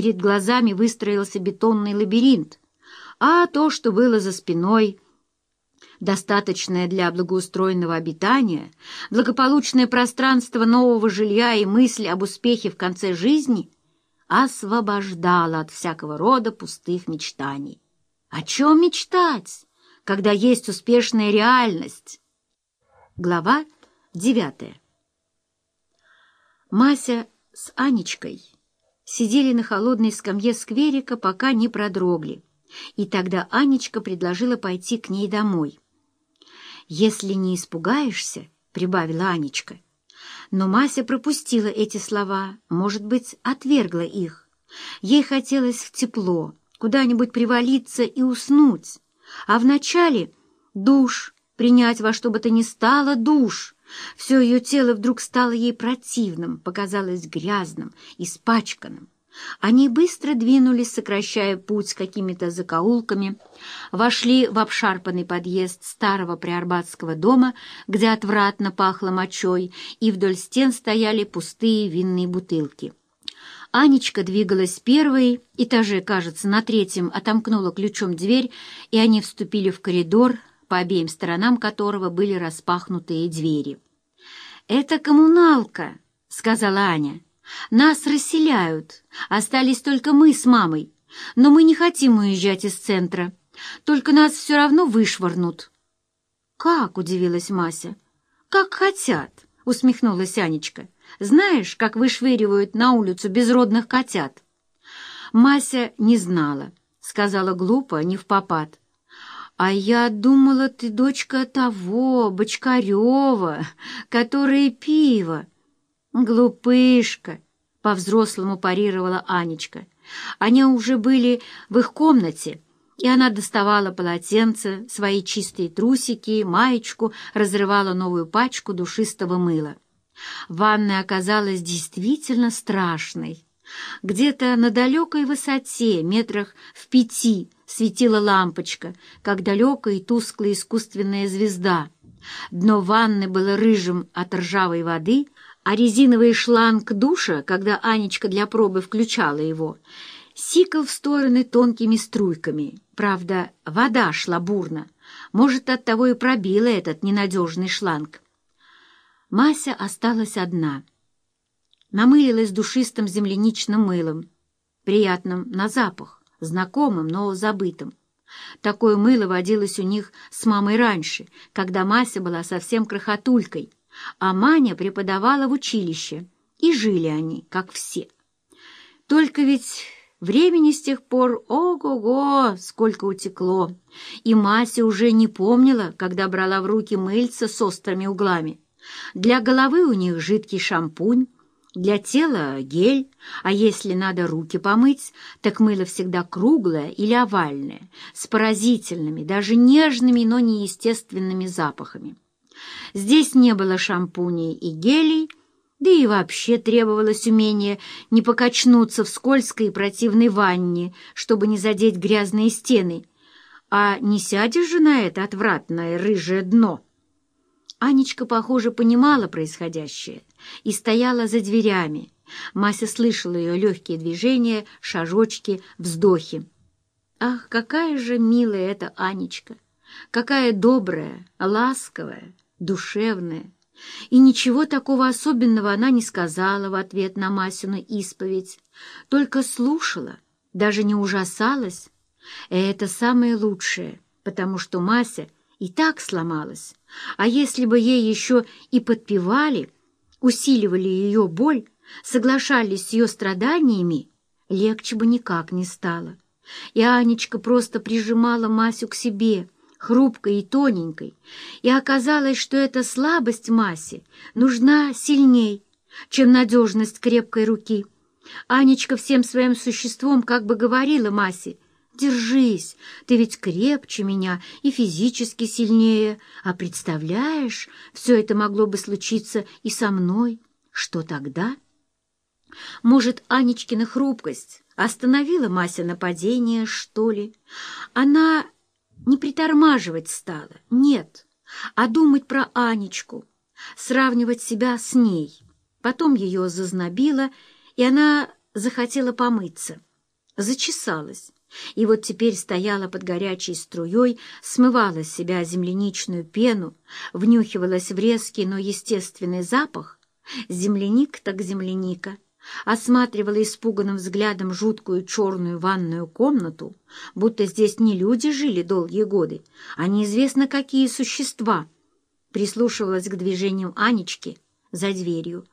перед глазами выстроился бетонный лабиринт, а то, что было за спиной, достаточное для благоустроенного обитания, благополучное пространство нового жилья и мысли об успехе в конце жизни, освобождало от всякого рода пустых мечтаний. О чем мечтать, когда есть успешная реальность? Глава девятая. Мася с Анечкой сидели на холодной скамье скверика, пока не продрогли, и тогда Анечка предложила пойти к ней домой. «Если не испугаешься», — прибавила Анечка. Но Мася пропустила эти слова, может быть, отвергла их. Ей хотелось в тепло, куда-нибудь привалиться и уснуть, а вначале душ, принять во что бы то ни стало душ — все ее тело вдруг стало ей противным, показалось грязным, испачканным. Они быстро двинулись, сокращая путь с какими-то закоулками, вошли в обшарпанный подъезд старого приорбатского дома, где отвратно пахло мочой, и вдоль стен стояли пустые винные бутылки. Анечка двигалась первой, этаже, кажется, на третьем, отомкнула ключом дверь, и они вступили в коридор, по обеим сторонам которого были распахнутые двери. «Это коммуналка», — сказала Аня. «Нас расселяют. Остались только мы с мамой. Но мы не хотим уезжать из центра. Только нас все равно вышвырнут». «Как?» — удивилась Мася. «Как хотят», — усмехнулась Анечка. «Знаешь, как вышвыривают на улицу безродных котят?» Мася не знала, сказала глупо, не в попад. «А я думала, ты дочка того, Бочкарева, который пиво». «Глупышка!» — по-взрослому парировала Анечка. Они уже были в их комнате, и она доставала полотенце, свои чистые трусики, маечку, разрывала новую пачку душистого мыла. Ванная оказалась действительно страшной. Где-то на далекой высоте, метрах в пяти, светила лампочка, как далекая и тусклая искусственная звезда. Дно ванны было рыжим от ржавой воды, а резиновый шланг душа, когда Анечка для пробы включала его, сикал в стороны тонкими струйками. Правда, вода шла бурно. Может, оттого и пробила этот ненадежный шланг. Мася осталась одна. Намылилась душистым земляничным мылом, приятным на запах знакомым, но забытым. Такое мыло водилось у них с мамой раньше, когда Мася была совсем крохотулькой, а Маня преподавала в училище, и жили они, как все. Только ведь времени с тех пор, ого-го, сколько утекло, и Мася уже не помнила, когда брала в руки мыльца с острыми углами. Для головы у них жидкий шампунь, для тела гель, а если надо руки помыть, так мыло всегда круглое или овальное, с поразительными, даже нежными, но неестественными запахами. Здесь не было шампуней и гелей, да и вообще требовалось умение не покачнуться в скользкой и противной ванне, чтобы не задеть грязные стены. А не сядешь же на это отвратное рыжее дно. Анечка, похоже, понимала происходящее и стояла за дверями. Мася слышала ее легкие движения, шажочки, вздохи. Ах, какая же милая эта Анечка! Какая добрая, ласковая, душевная! И ничего такого особенного она не сказала в ответ на Масину исповедь, только слушала, даже не ужасалась. И это самое лучшее, потому что Мася и так сломалась. А если бы ей еще и подпевали, усиливали ее боль, соглашались с ее страданиями, легче бы никак не стало. И Анечка просто прижимала Масю к себе, хрупкой и тоненькой, и оказалось, что эта слабость Маси нужна сильней, чем надежность крепкой руки. Анечка всем своим существом как бы говорила Масе, «Держись, ты ведь крепче меня и физически сильнее, а представляешь, все это могло бы случиться и со мной. Что тогда?» Может, Анечкина хрупкость остановила Мася нападение, что ли? Она не притормаживать стала, нет, а думать про Анечку, сравнивать себя с ней. Потом ее зазнобило, и она захотела помыться. зачесалась, и вот теперь стояла под горячей струей, смывала с себя земляничную пену, внюхивалась в резкий, но естественный запах, земляник так земляника, осматривала испуганным взглядом жуткую черную ванную комнату, будто здесь не люди жили долгие годы, а неизвестно какие существа, прислушивалась к движениям Анечки за дверью,